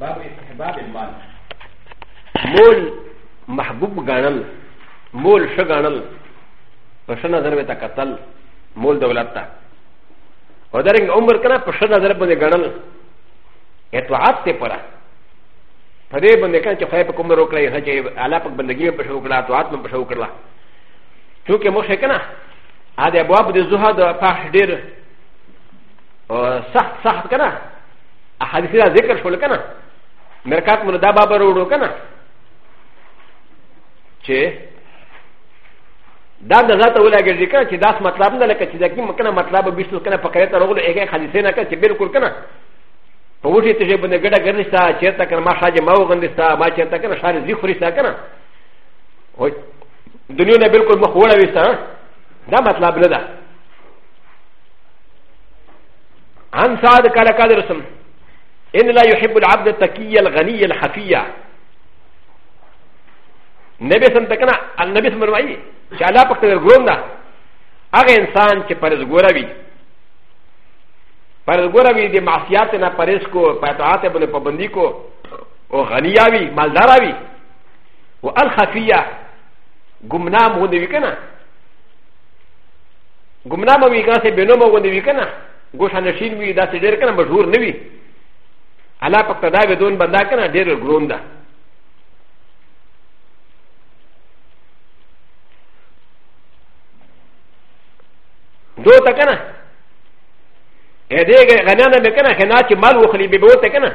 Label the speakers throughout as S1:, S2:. S1: باب استحباب المال مول محبوب غانل مول شو غانل پس نظر به تا قتل مول دولت تا و درنگ عمر کنا پس نظر بنده غانل اطاعت ته پرا پدې باندې کنا چې خای په کوم روکړې نه چې اعلی په بندګۍ په شو کړه اطاعت په شو کړه چونکه مخه کنا ا دې ابواب د زهد په ډېر سخت سخت کنا احادیث ذکر شول کنا مرکات مو دا بابا وروړو کنه چې دا د ذات ولګي کنه چې داس مطلب نه لکه چې دا کی مکنه مطلب به څه کنه پکې ته راغلو هغه حدیث نه کنه چې بالکل کنه په وټي ته باندې ګډه ګرځتا چیرته کنه ما شاجه ما وغندستا ما چیرته کنه شار زی خورستا کنه او دنیا نه بالکل مخ وړه وستا دا مطلب نه ده ان صاد کله کله رسم ان لا يحب العبد التكي الغني الخفي نبي سنتكنا النبي سمر معي شالا پکت در گروندا اغه انسان چې پرز ګوروي پرز ګوروي د معصیت نه پرز کو پاتات بل پابندی کو او غنیاوي مالداروي او الخفيه گمنام هوندي وکنه گمنام وی کاسه بنوم هوندي وکنه ګوښه نشین وی داسې ډېر کنه مشهور نه وی アラパクタダビドンバンダーカナデルグロンダどうたかなエディガナナメカナヘナチマルウォーリビボテカナ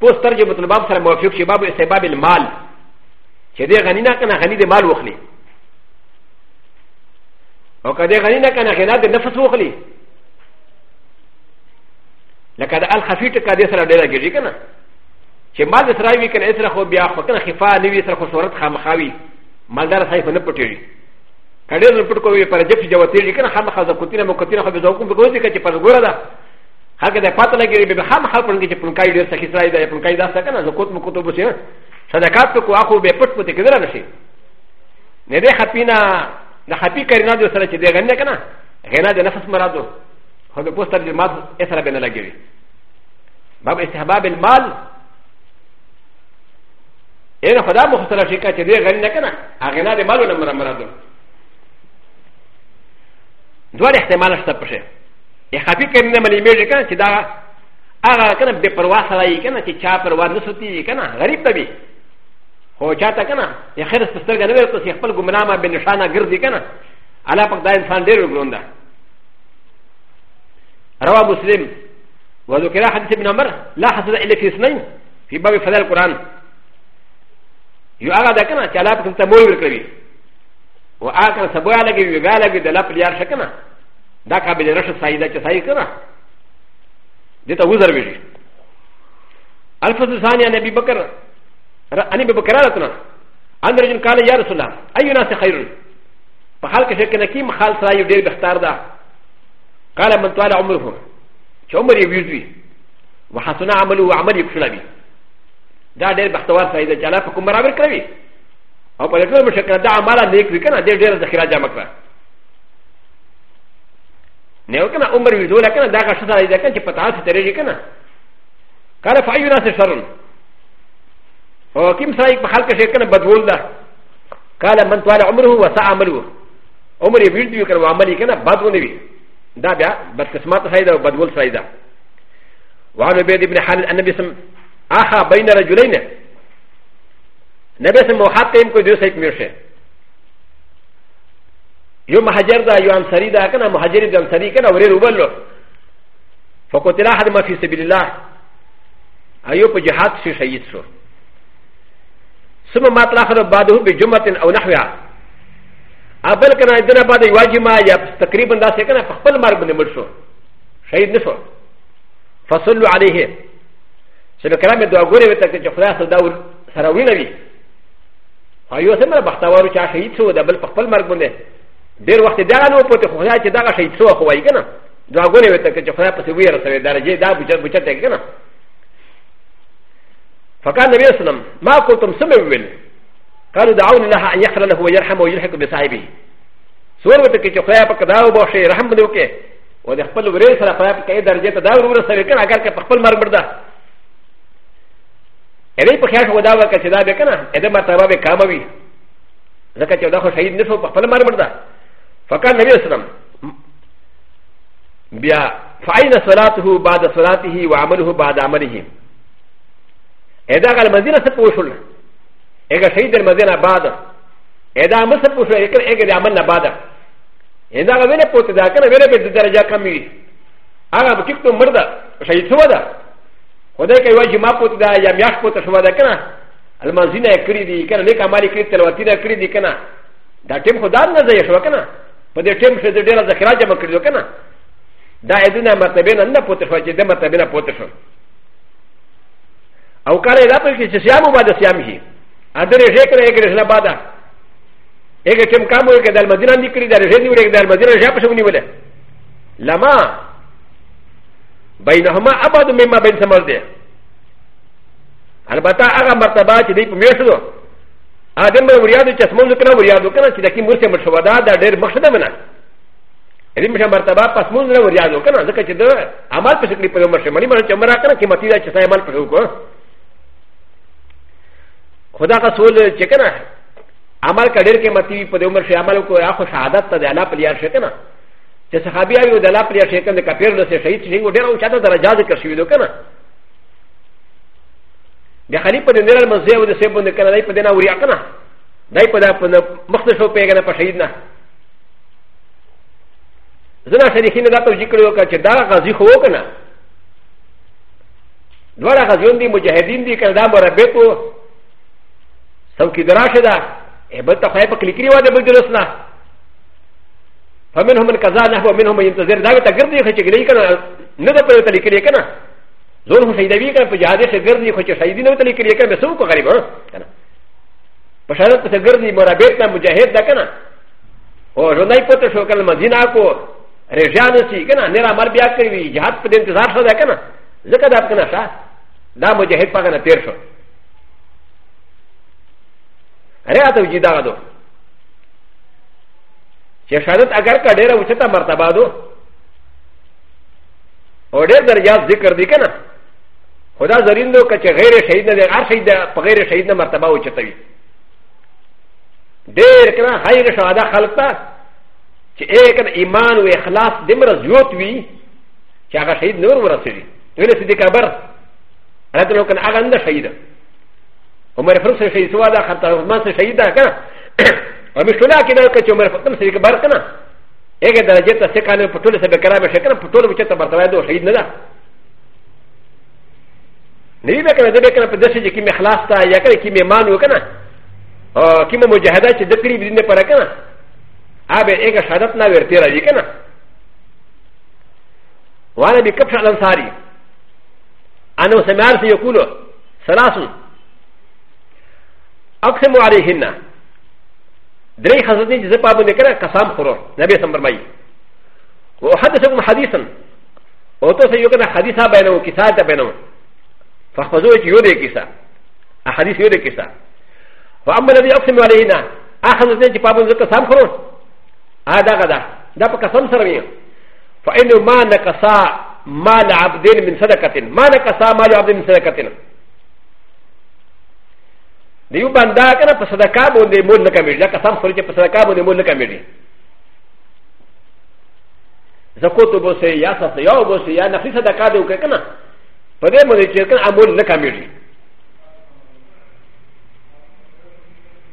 S1: ポスタージムトバブサラモフィクシバブセバビルマルチェディガニナカナヘニデマルウォーリオカディガニナカナヘナデナファスウォーリ لکه د الخفي ټکا دې سره ډېره کېږي که نه چې مال د سره وي که نه سره خو بیا خو که نه خفا نه وي سره خو صورت خامخا وي مالدار صاحب نه پټېږي که ډېر نه پټ کوي پر جب چې جوتېږي که نه خامخا زکوتینه مکوتینه خو به زه حکم پکوي ځکه چې پرګوره ده هغه د پاته لګېږي بیا خامخا پړنګي چې پنکای ډېر سخي سړی دی پنکای داسته که نه زکوت مکوتو بسې صدقات پکو اخو بیا پټ پټې کېدلی نه شي نه دی خپي نه د خپي کرنا دې سره چې دی غنه که نه غنا د نفس مرادو و د پوسټر جماعت اثر به نه لګوي باب استحباب المال ان خدا مختصر شي کا چې دې غنی نه کنه هغه نه د مالو نه مر مراد دوه احتمال شته پشه یا خفي کنه ملي میږي کنه چې دا هغه کنه به پروا سره یې کنه چې چا پروا نه ستی کنه غریب ته وي هو چاته کنه یا خیر سترګ نه ورته خپل ګمنامه به نشانه ګرځي کنه علا پک دا انسان ډیر وګرونده روى مسلم وذكر حديث ابن عمر لا حسد الا في اثنين في باب فضاء القران يؤغى ذاكنا كلاب كنت مول بالكبير وآكل سبوى لك يغى لك دلاب ليار شكنا ذاك بين رشد سعيدة سعيدة ديتا وزر بيجي الفصل الثاني عن ابي بكر عن ابي بكر راتنا ان رجل قال يا رسول الله اي ناس خير فحال كشكنا كيم خالص رايو دير بختار ده قال من طال عمره شومر يبيزوي وحسن عمله وعمل يكشلبي دا دير بحتوار سيدة جالا فكم مرابر كروي او په دې مشکل دا عمله نیک وکنا دې ډېر ذخیره جمع کړه نه وکنا عمر وی دوله کنه دا که شته دا کنه چې پتا څه ترې کنه قال فایو ناس شرن او کیم سره په خلک شي کنه بدول ده قال من طال عمره وسع عمله عمر یې ویل دی کنه عمل یې کنه بدونه وی دا بیا بدقسمت سره ده او بدول سره ده وعن عبيد بن حال النبي سم آخا بين رجلين نبي سم وحات قيم کو دیو سيك ميرشه يو مهاجر دا يو انصاري دا كنا مهاجر دا انصاري كنا وري روبلو فقتل احد ما في سبيل الله ايو په جهاد شي شهيد شو ثم ما تلاخر بعده بجمعة او نحوها ابل کنه دنه بعد یواجی ما یا تقریبا دا څه کنه خپل مرګ باندې مړ شو شهید نشو فصلوا علیه چې کرامه دعا غوړې وته چې خدای سره دا سره وینوي ایو سمره بختوارو چې شهید شو د بل خپل مرګ باندې ډیر وخت دا نه پته خدای چې دا شهید شو خو وای کنه دعا غوړې وته چې خدای په سویر سره درجه دا بچت بچت کنه فقال نبی اسلام ما کوتم سمې ویل قالوا دعونا الله ان يغفر له ويرحمه ويلحق بصاحبه سور وته کې چې خدای په کداو به شي رحم دې وکي او د خپل ورې سره خدای په کې درجه ته دا ورسوي کنه اگر که خپل مرګ بردا اې په خیال خدا وکړه چې دا به کنه اې د مرتبه به کام وي ځکه چې دا خو شهید نه شو په خپل مرګ بردا فقط نبی اسلام بیا فعين صلاته بعد صلاته وعمله بعد عمله اې دا غل مدینه څخه وشول اگر سيد المدينه بعد اذا مصر مشاركه اگر عملنا بعد اذا غير قوت ذاك غير بدرجه كمي انا بكيت مرضى شيء سودا ولكن يجب ان يكون هناك قوت سودا كنا المزينه كريدي كان لك عمالي كريدي تلواتينا كريدي كنا دا تيم خدان نزايا شو كنا فدي تيم شدي ديرا ذكراجه مكريدو كنا دا ادنا مرتبين ان قوت سودا دا مرتبين قوت سودا او كان يلاقي سيامو بعد سيامه アンドレジェクレグレスラバダエゲチェンカムウケダルマディランディクリダルジェニウレグダルマディラジャパシュニウレラマバイナハマアバドメマベンサマルデアルバタアラマタバチディプミューシュドアデムウリアドチェスモンズクラウリアドカナチダキムセムシュワダダデルマシュダメナエリムシャマタバパスモンズラウリアドカナザケチドアマルプシュクリプロマシュマリマルチェマラカナキマティダチェサイマルプシュコ خدا کا سول چکنا عمل کا ڈیر کے متی پد عمر سے عمل کو آخو شہادت تا دلا پلیار شکنا چه صحابی آئی و دلا پلیار شکن دے کپیر نسے شہید شنگ و ڈیرہ اچھاتا درجہ ذکر شویدو کنا دے خلیب پد نیرال مزے و دے سیبون دے کنا دائی پد نا وریا کنا دائی پد مختصو پیگنا پا شہید نا زنا شریخین دا توجی کرو کنا چه دارا غازی خوو کنا دوارا غازیون دی مجاہدین دی کنا دا مربیتو سو كي دراشه دا ابتا خواهي پا كليكري واده بجلسنا فمنهم من كذا نحو منهم من ينتظر داوه تا گرده خوشي گلئي کنا نده پر تليكري کنا زون خو شهيدوي کنا پا جهاده شه گرده خوشي شهيدي نو تليكري کنا بسو کو غريب کنا پا شهدت پس گرده مرابطنا مجاهد دا کنا و جوندائی پتر شو کنا مدينة کو رجانه سي کنا نرا مر بیا کروي جهاد پر انتظار شده کنا ذکر دا کنا شا دا مجاهد پا کنا تیر شده ریا ته وجي دغه دو چې شهادت اگر کا ډیره اوچته مرتبه دو او ډیر درجات ذکر دی که نه خو دا زرین دو که چې غیر شهید نه دی هر شهید په غیر شهید نه مرتبه اوچته وي ډیر که نه غیر شهاده خلق ته چې ایک ایمان و اخلاص دمره زیوت وي چې هغه شهید نور ورسوي ویل سیدی کبر راتلو کنه هغه نه شهید عمر فروخ سے شہید ہوا تھا خطا عثمان سے شہید تھا اور مشتلا کی نہ کہ عمر فقم سے کبر کنا ایک درجے تا سے کالے پٹول سے بکرا بے شکر پٹول وچ تا برتوا دو شہید نہ نہیں بے کنا دے کنا پدش جی کی میں خلاص تا یا کہ کی میں مان ہو کنا اور کی میں مجاہدہ چ دکڑی بھی نے پر کنا اب ایک شہادت نہ ورتے رہی کنا وانا بكبش الانصاري انا سمعت يقول ثلاثه اقسم عليهن دري حضرتي جزاء بابن كرا قسام خرو نبي سمر مي وحدثكم حديثا وتو سيكون حديثا بينه وكساء بينه فاحفظوا يودي كساء احاديث يودي كساء واما الذي اقسم عليهن احضرتي جزاء بابن كرا قسام خرو هذا غدا ده قسم سرمي فانه ما نقصا مال عبدين من صدقه ما نقصا مال عبدين من صدقه でよばんだからパサダカボンでもなかみだかさんそれでパサダカボンでもなかみり。ザコトボセヤサセヤオボセヤナフィサダカドウケカナ。パデモデチェカアモンなかみり。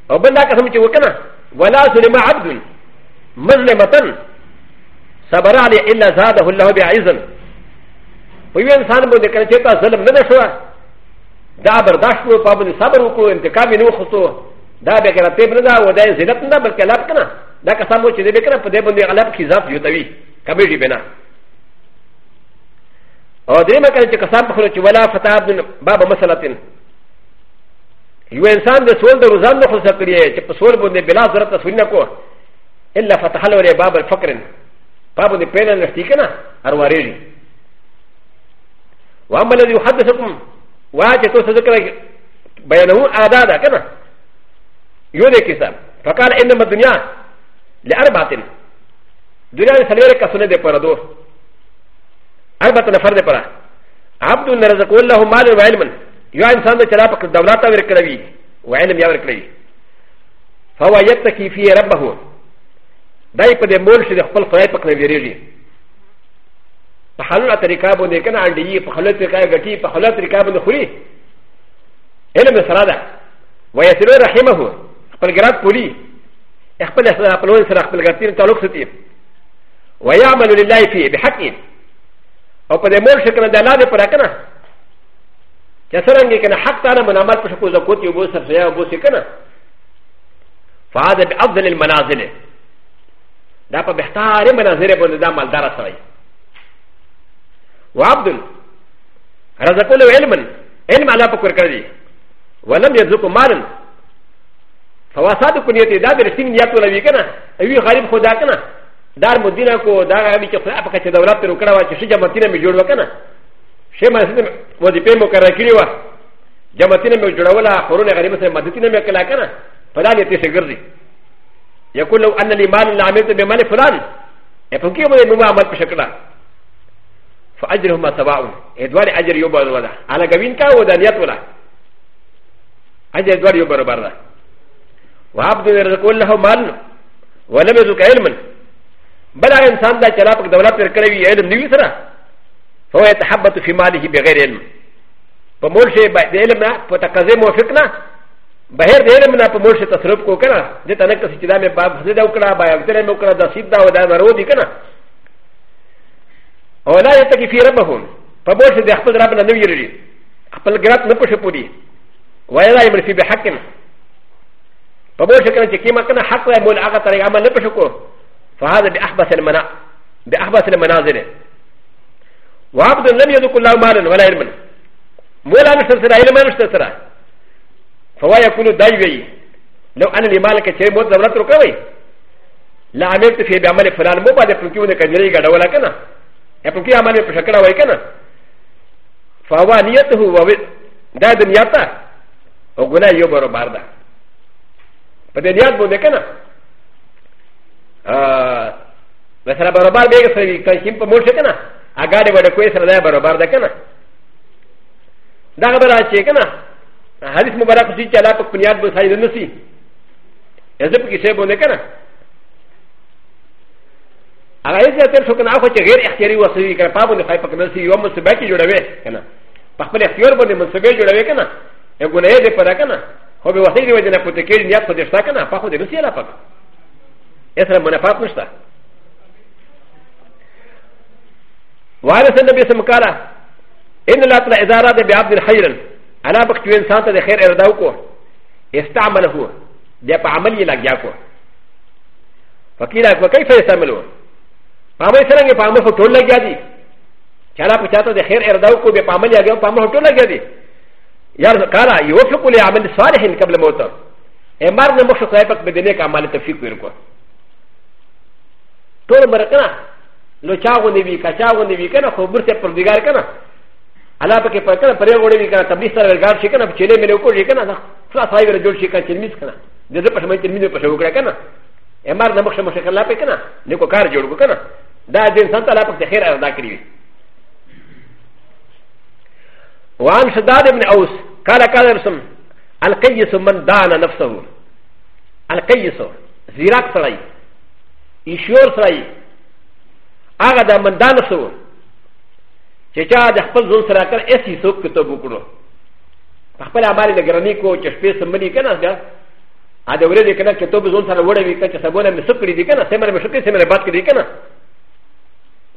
S1: おばんだかさんちウケナ。わらずれまあぶん。マズレマタン。サバラリエラザーダウラビアイズン。ウィンサンボデカチェタズルメダシュワ。دا برداشت کو پابند صبر کو انتقام نو خطو دا به کنه ته نه دا و دا زلت نه بلکې لب کنه دا کسان مو چې دې کنه په دې باندې غلب کی ذات یوتوي کبه دې بنا او دې مکه چې کسان په خلو چې ولا فتاب باب مسلتن یو انسان د سول د روزان نه خلص کړی چې په سول باندې بلا ضرورت سونه کو الا فتح له باب الفقر باب دې پیدا نشتی کنه اروارېږي وعمل الذي يحدثكم わちとするから、バヤノウアダダカナ。よできさ。ファカーエンドマドニア。レアルバテン。ドニアにされるかそれでパラド。アルバテンファルデパラ。アブドゥンラザコーラホマルウェルマン。よあんさんでチャラパクダブラタウェルクラビ。ウェルミアウェルクラビ。ファワイヤタキフィエラバホ。ダイパデモルシでホルフライパクラビリリ。په حلوله طریقه باندې کنه انډي په حلوله طریقه غټي په حلوله طریقه باندې خوري علم سره ده ويسر رحمه خپل ګرات پوری خپل خپل سره خپل ګرتین تعلق ستي ويعمل لله فيه بحق او په دې مور شکنه د الله پر کنه چې څنګه کنه حق تعالی منامات په شکو زکوت یو بو سر سیا بو سي کنه فهذا بافضل المنازل دا په بهتاره منازل باندې دا مالدار سره وعبد رزق له علما علم على فكر كردي ولم يرزق مالا فواساد كنيت داد رسيم نيات ولا بيكنا ايوي غريب خدا كنا دار مدينه كو دار ابي كفر ابكا چه دولت پر وکړه وا چې شجا مدينه می جوړ وکنه شي ما سن و دي پېمو کرا کړی وا جمتينه می جوړولا خورونه غریب سره مدینه می کلا کنه فلان یتي سي ګرځي يقول لو ان لي مال لا عملت بمال فلان ا په کې مې نو عمل په شکل فاجرهما سواء ادوار اجر يوبا ولا على غوين كا ودانيات ولا اجر ادوار يوبا برا وعبد يرزق له مال ولم يرزق علما بل انسان دا چلا پک دولت پر کړی علم نیو سره فهو يتحبط في ماله بغير علم په مول شي به علم نه په تقاضې موافق نه بهر د علم نه په مول شي تصرف کو کنه دته نه کسي چې دا مې باب زده وکړه با یو تر مې وکړه دا سیدا ودا مرو دي کنه او لا يتقي في ربهم فبوش دي اخبر ربنا نويري اخبر قرات نبوش بودي ولا يمر في بحق فبوش كان كيما كان حق يقول اغا ترى عمل نبوشكو فهذا باحبس المنا باحبس المنازل وعبد لم يذق الله مالا ولا علما مولا نشتسرى علما نشتسرى فهو يكون دايبي لو انا لمال كتير موت زمرت ركوي لا عملت في بعمل فلان مو بعد فلكيون كان يريد ولا كنا ا ب ك ي ع م ل ي ب ش ك ل ا و ي ك ن ا فهو نيته و دا دنياتا و غنى يوبر باردا فدنيات بودكنا مثلا بربار بيغ سري كاشيم بموشكنا اغادي ودكوي سردا بربار دكنا دا غبرا شيكنا حديث مبارك سيجالا بكنيات بسعيد النسي يزبكي سيبونكنا هغه یې تر شو کنه خو چې غیر اختیاري وسوي کړه په باندې پای پکړل سي یو منصبه کې جوړوي کنه په خپل اختیار باندې منصبه جوړوي کنه یو ګناه دې پره کنه خو به وسې دی وجه نه پته کې نیت پدې شتا کنه په خو دې نسې لا پک اسره منافات نشته وارث النبي سم قال ان لا ترى اذا راد بعبد خيرا انا بكتو انسان ته خیر اراده وکړه استعمله دې په عمل یې لګیا کو فقیر اکبر کیف استعملوه パメセランゲパムフォトラギャディキャラプチャタでヘアエダウコビパメリアゲパムフォトラギャディヤルカラヨフコリアメンサーヘンカブルモトエマルモシュクライパクベデネカマレタフィクルコトルマラカナロチャウネビカチャウネビカナホブセプロディガーカナアラパケパカナプレゴリカナタビスタルガーシカナチェレメロコリカナフラサイブルジョシカチェミスカナデザパシメンティミネパシュクラカナエマルモシュクライパクナネコカラジョルコカナだでんさんたらぱてへらだきり。ワンシダーデムアウス、カラカラソン、アルケイソマンダーナナフソウ、アルケイソ、ゼラクサライ、イシューサライ、アガダマンダナソウ、チェチャーデフォルゾンサラカエシソクトブクロ。パパラマリのグラニコ、チェスペースマリカナガ。アドレディケナケトブゾンサラウォレビカチェサボナミソクリディケナ、セマラミソクリセマラバスクリディケナ。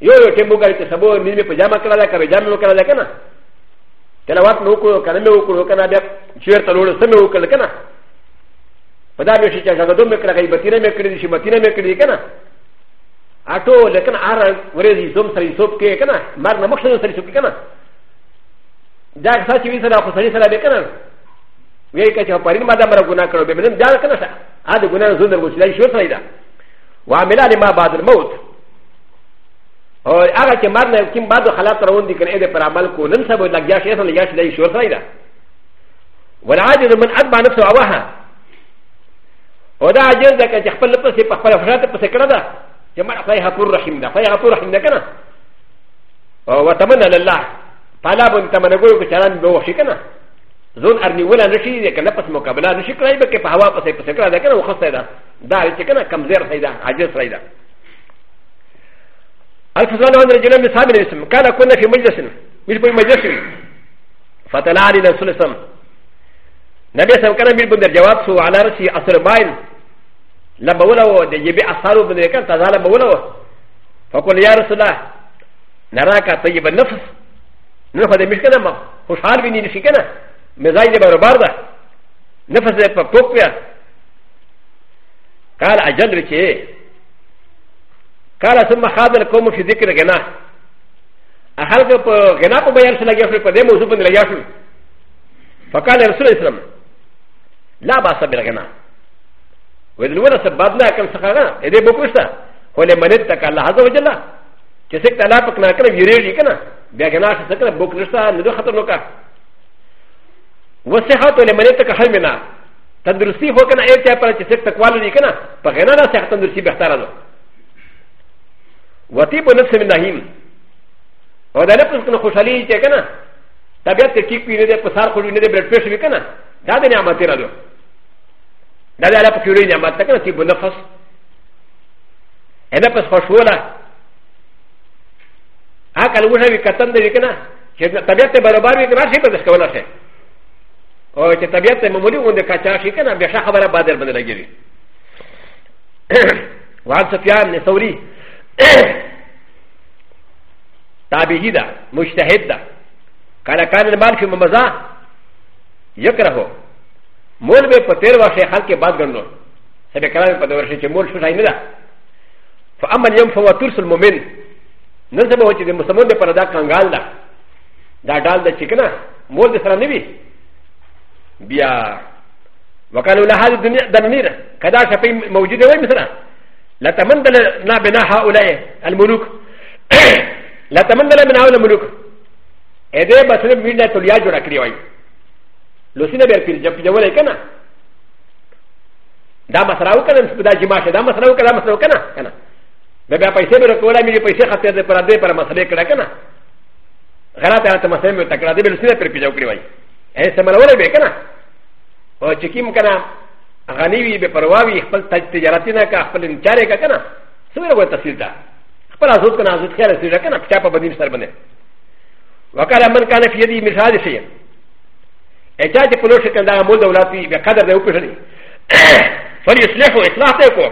S1: よよけんぼがいてさぼうみみパジャマからだからジャムからだかな。キャラワーのこかなめおこかなべ、シュータロールセメオかなかな。パダビシチャーがどめからがいばてなめくりしまてなめくりかな。あと、レカンアラ、ウレジゾンサリソプケーかな。マナモクションサリソプケーかな。だからさちみさらほさりさらべかな。ウェイカチョパリマダマラゴナカロベメンダーかなさ。あと、ゴナズンダムシライシューサイダ。わめられまばだるもう。او هغه چې مرد نه کوم بعد حالات روان دي کنه دې پر عمل کو نن سبا لګیا شي اصلا لګیا شي دای شور کړی دا والعاجز من اتبع نفسه هواها او دا عاجز ده چې خپل پسې په خپل افراط پسې کړه دا چې مړ خدای غفور رحیم ده خدای غفور رحیم ده کنه او وتمنى لله فلا بن تمنى ګوي کو چلان به وشي کنه زون ارنی ولا نشي دې کنه پس مقابله نشي کړای به کې په هوا پسې پسې کړه دا کنه وخصه ده دا چې کنه کمزیر پیدا عاجز پیدا الفضل عن رجل من صاحب الاسم كان كنا في مجلس مش في مجلس فتلا علينا سلسم نبي سم كان من بندر جواب سو على رأسي أسر باين لما ولو يبي أصاره بندر كان تزال بولو فقل يا رسول الله نراك طيب النفس نفس مش كنا ما خوشحال بني نشي كنا مزاج بربار ده نفس ده فوق قال أجل بكيه カラスマハダルコムシディケゲナアハルコゲナポバヤンスラギャフリパデモズブンラギャフリファカラスラスラムラバサビラゲナウェルウェルサバナカンサハラエデボクスタウェルマネタカラハザウジェラチェセクタラパクナカラビリリケナビアゲナシセクラボクスタンドハトノカウォセハトレマネタカハミナタンドルシーホーカナエティアパラチェセクタクワリケナパゲナラセハトンドルシーバタラド و ت ي ب و نفس من نهيم و د ا نفس كنا خوشالي ت ي كنا طبيعت تكيك بي ندى قصار خلو ندى برد بيش بي كنا دا دا نعمتي رادو دا دا لابا كيولي نعمت تكنا تيب و نفس انا بس خوشولا هاك الوجه بي كتن دا بي كنا طبيعت بربار بي كنا شي بدس كولا شي او چې طبيعت معمولي غونډه کاچا شي کنه بیا خبره بادر بدل لګي وعن سفيان الثوري تابعي ده مجتهد ده كان كان المال في ممزا يكره مول به پتر ورشه حال کې باد غنو سبه کلام په ورشه چې مول شوی نه ده فاما اليوم فهو ترس المؤمن نن سبا چې مسلمان به پردا کنګال ده دا ډال ده چې کنه مول دې سره نه وي بیا وکالو له هذه دنیا دنمیر کدا شپې موجوده وي مثلا لتمندلنا بنا هؤلاء الملوك لتمندلنا بنا هؤلاء الملوك ا د ي بسنه بينا توليا جورا كريوي لوسينا بيرفيل جب جوالي كنا دا مسراو كنا دا جماش دا مسراو كنا مسراو كنا كنا بابا پيسي بركولا ميري پيسي خسر دي پرا دي پرا مسلي كرا كنا غلط انا تمسلي متكرا دي بلوسينا بيرفيل جوكريوي اي سمالولا بي كنا وچكيم كنا غنی وی به پروا وی خپل تجارتي نه کا خپل انچاره کا کنه سوره وه تفصیل دا خپل ازوت کنه ازوت خیر سره کنه چا په بدیم سر بنه وکاله من کنه فی دی مثال شی اچا چې په لوش کنده مول دولت وی به قدر دی او پښنی فلی اصلاح او اصلاح ته کو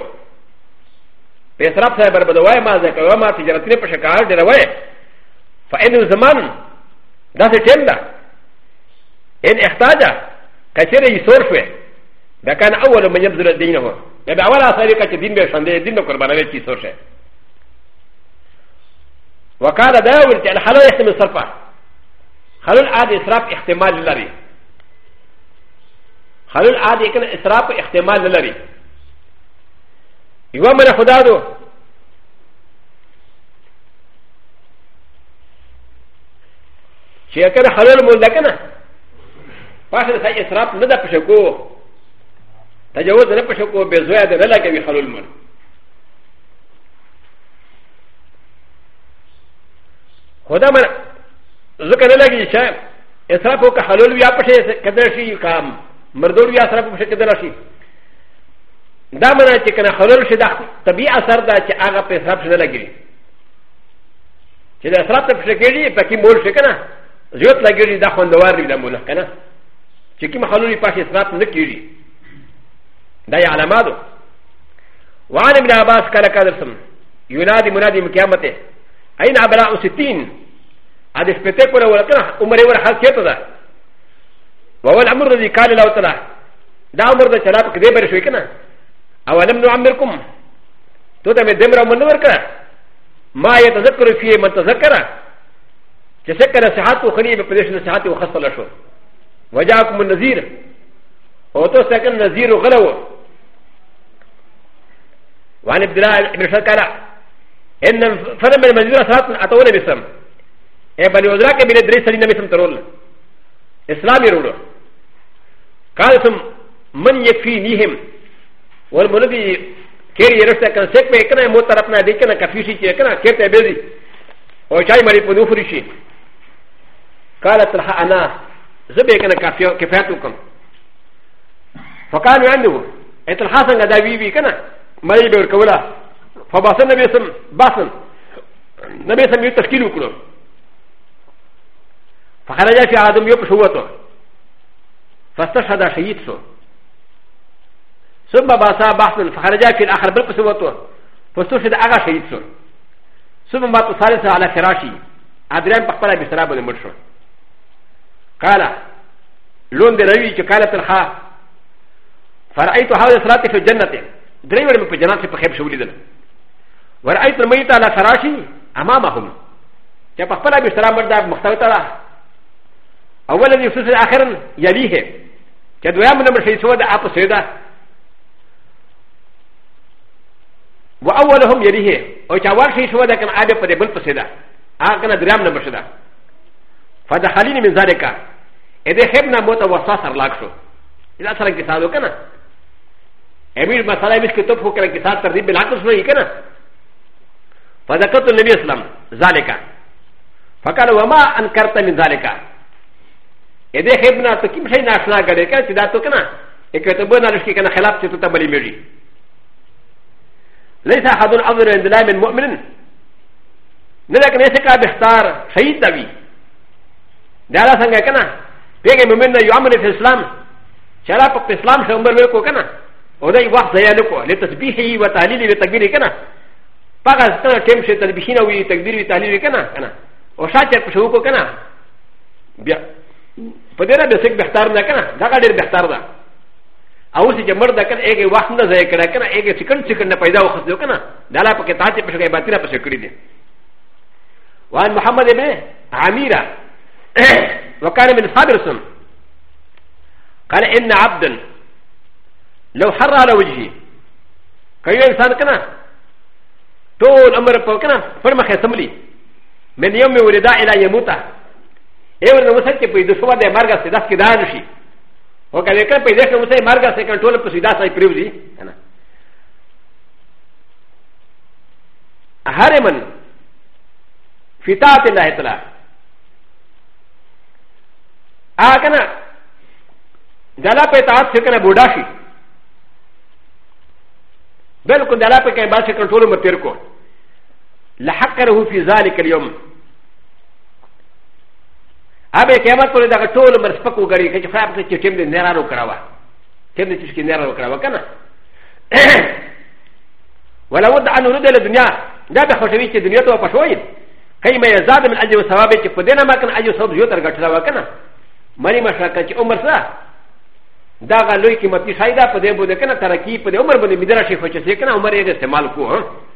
S1: په اعتراف سره بربدوای ما ځکه یو ما تجارتي په شکار دی راوي فإن زمان دا څه ټیم دا ان احتاجه کچره یې سور شوه ب ك ا ن أ و ل من يبذل الدين هو ب أ و ل أ ث ر ي ك ا دين بشان دين ب ق ر ب ا ن ا كي سوشه وكان داول ت ا ل حلال يحتمل صرفه حلال عاد إ س ر ا ف احتمال للري حلال عاد يكن إ س ر ا ف احتمال للري يوم من خدادو شيء كان حلال مولدكنا فاشل سيسراب ندى بشكوه تجاوز نه پښو کو به زویا ده نه لګوي خلل مر خدا مر ځکه نه لګي چې اسراف او حلول بیا پښه کده شي کام مردور بیا اسراف پښه کده شي دا منا چې کنه حلول شي د طبيع اثر دا چې هغه په اسراف نه لګي چې د اسراف ته پښه کېږي پکې مول شي کنه زیات لګي دا خوندوار دی د مولا کنه چې کوم حلول پښه اسراف نه کېږي دا ي علامات وعن ابن عباس قال كادرسم ينادي منادي من قيامته اين ابراء ستين هذا سبتك ولا ولا كنا عمره ولا حال كيف هذا وهو الامر الذي قال الله تعالى دا عمر ده شراب كده بر شوي كنا اولم نعمركم تو تم دمر من نور كنا ما يتذكر فيه من تذكر تذكر صحات وخلي بقدش صحات وخصل شو وجاءكم النذير او تو سكن نذير غلو وعن عبد الله بن شكرا ان فلم من مزيد صلاه اتوني بسم اي بني وزراك بن ادريس سليم بسم ترول اسلام يرولو قال ثم من يكفينيهم والمنبي كيري يرسل كان سيك بكنا موت ربنا ديكنا كفيشي كنا كيرت بيزي وشاي مريض ونوفرشي قالت لها انا زبيكنا كفياتكم فقالوا عنده اتلحاسا غدا بيبي كنا ما يبير كولا فباسن نبي سم باسن نبي سم يتشكيل وكلو فخرج في عدم يوم شوته فاستشهد شهيد سو ثم باسا باسن فخرج في الاخر بل بسوته فاستشهد اغا شهيد سو ثم مات ثالث على فراشي ادريان بقبل بسراب المرشد قال لون دروي كالت الخا فرأيت هذا صلاتي في الجنة درې ورمې په جنات کې په خیب شولې دل ورایت المیت علی فراشی امامهم چې په خپل بستر باندې مختوی تعالی اول الذي يفسد اخرا يليه چې دویم نمبر شي سودا اپ سودا واولهم يليه او چې اول شي سودا کنه اده په بل پسې ده هغه کنه دریم نمبر شدا فدخلني من ذلك اذا خبنا موت وصاصر لاک شو اذا سره کې سالو کنه امير مساله مش كتب فوق الكتاب ترتيب بالعكس ما يكنا فذكرت النبي صلى الله عليه وسلم ذلك فقال وما انكرت من ذلك اذا خبنا تكيم شيء ناشنا قدرك تدا تكنا اكتبنا لشكي كان خلاف تتبلي ميري ليس احد افضل عند الله من مؤمن لكن ليس كابختار شهيد دبي دارا سنگا كنا بيجي مؤمن يعمل في الاسلام شراب في الاسلام شمبر ويكو كنا و ذا وقت زي نكو لتسبيحه وتعليله وتكبيره كنا فقط تنا كم شيء تسبيحنا وي تكبير وتعليله كنا كنا وشاكر بشوكو كنا بيا فدينا بسك بحتارنا كنا دا غير بحتارنا او سي جمر دا كان ايغي وقت نا زي كرا كنا ايغي سكن سكن نا پیدا وخذ دو كنا دالا پکې تاتي پښې باتينا پښې کړی دي وعن محمد بن عميره وكان من صابرسون قال ان عبدا لو حر على وجهي كيو انسان كنا طول امر فوقنا فرما خسملي من يوم ولدا الى يموتا ايوه نو سكت په دې شوه د مرګ څخه داس کې دان شي او کله کله په دې کې اوسه مرګ څخه کنټرول په سیدا سای پریوزي انا هرمن فتات الله تعالی آ کنه دلا په تاسو کنه بوډا شي بل كنت لا بك باسي كنترول متركو لحقره في ذلك اليوم ابي كما تقول لك تول مرسبكو غري كي خاب كي تم نيرانو كراوا تم تشكي نيرانو كراوا كنا ولو ود ان نرد للدنيا لا بخشوي كي دنيا تو فشوين كيما يزاد من اجل ثوابك فدينا ما كان اجل ثواب يوتر غتلا وكنا مريم شاكا كي عمر سا だが、ロイキマティサイダー、パデボデカナタラキー、パデオマブデミダシフォチェセカナ、オマレーでセマルコー。